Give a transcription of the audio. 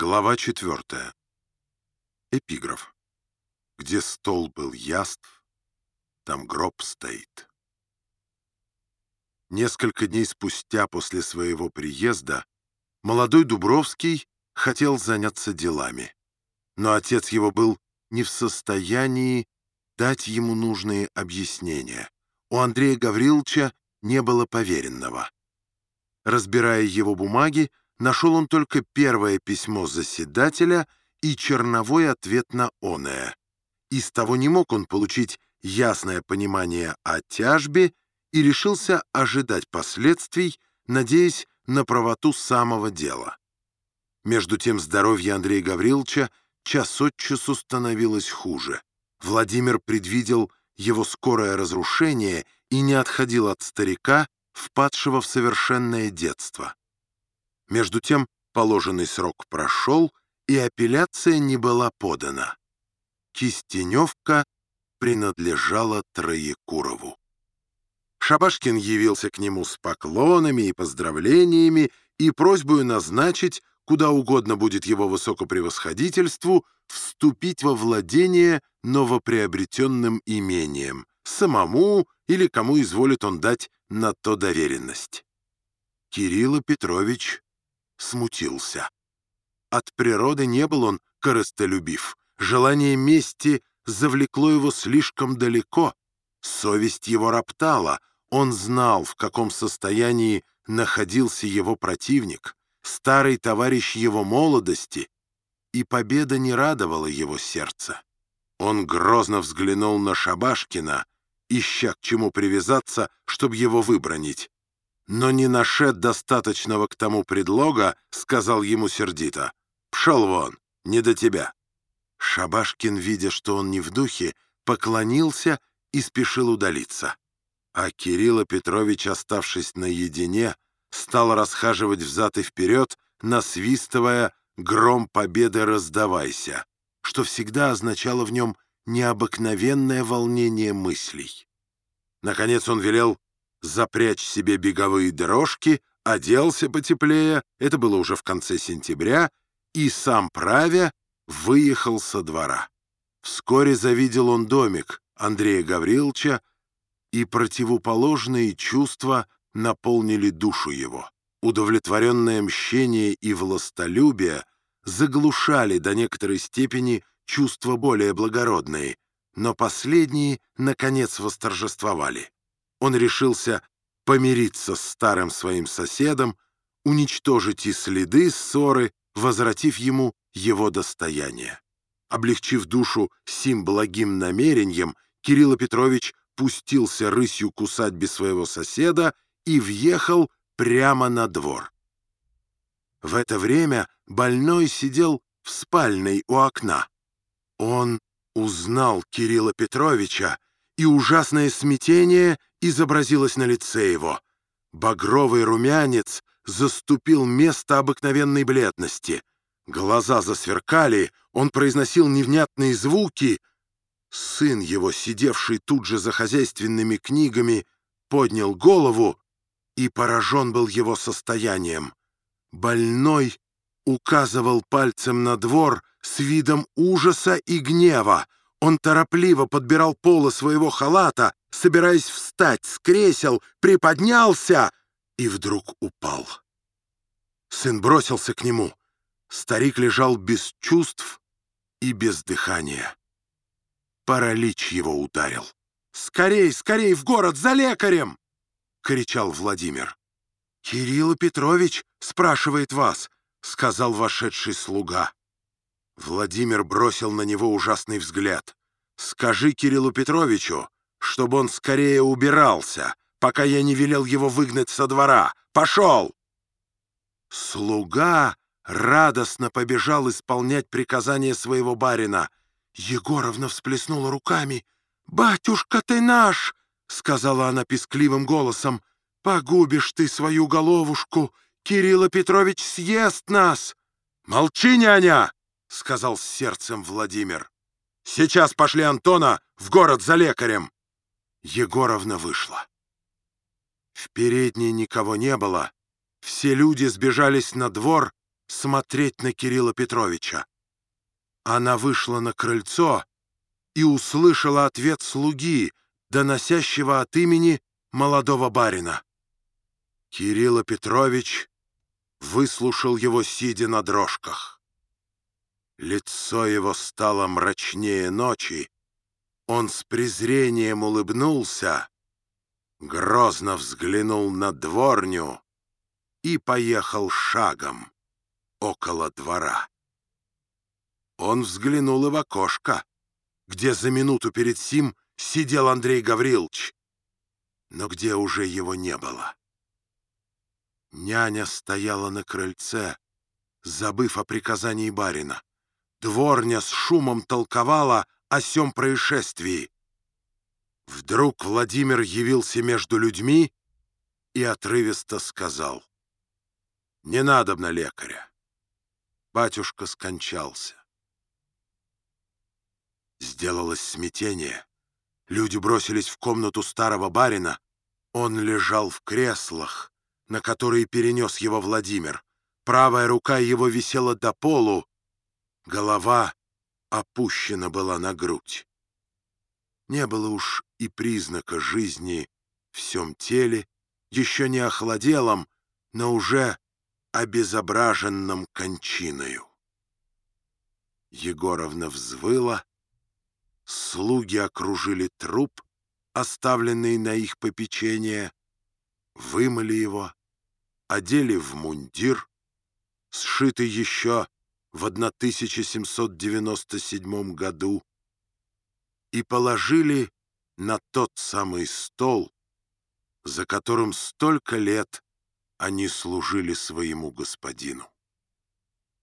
Глава четвертая. Эпиграф. Где стол был яств, там гроб стоит. Несколько дней спустя после своего приезда молодой Дубровский хотел заняться делами, но отец его был не в состоянии дать ему нужные объяснения. У Андрея Гавриловича не было поверенного. Разбирая его бумаги, нашел он только первое письмо заседателя и черновой ответ на оное. Из того не мог он получить ясное понимание о тяжбе и решился ожидать последствий, надеясь на правоту самого дела. Между тем здоровье Андрея Гавриловича час от часу становилось хуже. Владимир предвидел его скорое разрушение и не отходил от старика, впадшего в совершенное детство. Между тем положенный срок прошел, и апелляция не была подана. Кистеневка принадлежала Троекурову. Шабашкин явился к нему с поклонами и поздравлениями и просьбой назначить, куда угодно будет его высокопревосходительству, вступить во владение новоприобретенным имением, самому или кому изволит он дать на то доверенность. Кирилл Петрович смутился. От природы не был он корыстолюбив. Желание мести завлекло его слишком далеко. Совесть его роптала. Он знал, в каком состоянии находился его противник, старый товарищ его молодости, и победа не радовала его сердце. Он грозно взглянул на Шабашкина, ища к чему привязаться, чтобы его выбронить но не нашед достаточного к тому предлога, сказал ему сердито. «Пшел вон, не до тебя». Шабашкин, видя, что он не в духе, поклонился и спешил удалиться. А Кирилл Петрович, оставшись наедине, стал расхаживать взад и вперед, насвистывая «Гром победы раздавайся», что всегда означало в нем необыкновенное волнение мыслей. Наконец он велел запрячь себе беговые дорожки, оделся потеплее, это было уже в конце сентября, и сам правя выехал со двора. Вскоре завидел он домик Андрея Гавриловича, и противоположные чувства наполнили душу его. Удовлетворенное мщение и властолюбие заглушали до некоторой степени чувства более благородные, но последние, наконец, восторжествовали он решился помириться с старым своим соседом, уничтожить и следы ссоры, возвратив ему его достояние. Облегчив душу сим благим намерением, Кирилл Петрович пустился рысью к усадьбе своего соседа и въехал прямо на двор. В это время больной сидел в спальной у окна. Он узнал Кирилла Петровича, и ужасное смятение изобразилось на лице его. Багровый румянец заступил место обыкновенной бледности. Глаза засверкали, он произносил невнятные звуки. Сын его, сидевший тут же за хозяйственными книгами, поднял голову и поражен был его состоянием. Больной указывал пальцем на двор с видом ужаса и гнева. Он торопливо подбирал полы своего халата, собираясь встать с кресел, приподнялся и вдруг упал. Сын бросился к нему. Старик лежал без чувств и без дыхания. Паралич его ударил. «Скорей, скорей в город за лекарем!» — кричал Владимир. «Кирилл Петрович спрашивает вас», — сказал вошедший слуга. Владимир бросил на него ужасный взгляд. «Скажи Кириллу Петровичу, чтобы он скорее убирался, пока я не велел его выгнать со двора. Пошел!» Слуга радостно побежал исполнять приказания своего барина. Егоровна всплеснула руками. «Батюшка ты наш!» — сказала она пескливым голосом. «Погубишь ты свою головушку! Кирилл Петрович съест нас!» «Молчи, няня!» — сказал сердцем Владимир. «Сейчас пошли Антона в город за лекарем!» Егоровна вышла. В передней никого не было. Все люди сбежались на двор, смотреть на Кирилла Петровича. Она вышла на крыльцо и услышала ответ слуги, доносящего от имени молодого барина. Кирилла Петрович выслушал его, сидя на дрожках. Лицо его стало мрачнее ночи. Он с презрением улыбнулся, грозно взглянул на дворню и поехал шагом около двора. Он взглянул и в окошко, где за минуту перед сим сидел Андрей Гаврилович, но где уже его не было. Няня стояла на крыльце, забыв о приказании барина. Дворня с шумом толковала о сём происшествии. Вдруг Владимир явился между людьми и отрывисто сказал. «Не надобно лекаря. Батюшка скончался». Сделалось смятение. Люди бросились в комнату старого барина. Он лежал в креслах, на которые перенес его Владимир. Правая рука его висела до полу, голова опущена была на грудь. Не было уж и признака жизни в всем теле, еще не охладелом, но уже обезображенном кончиною. Егоровна взвыла, слуги окружили труп, оставленный на их попечение, вымыли его, одели в мундир, сшитый еще в 1797 году, и положили на тот самый стол, за которым столько лет они служили своему господину.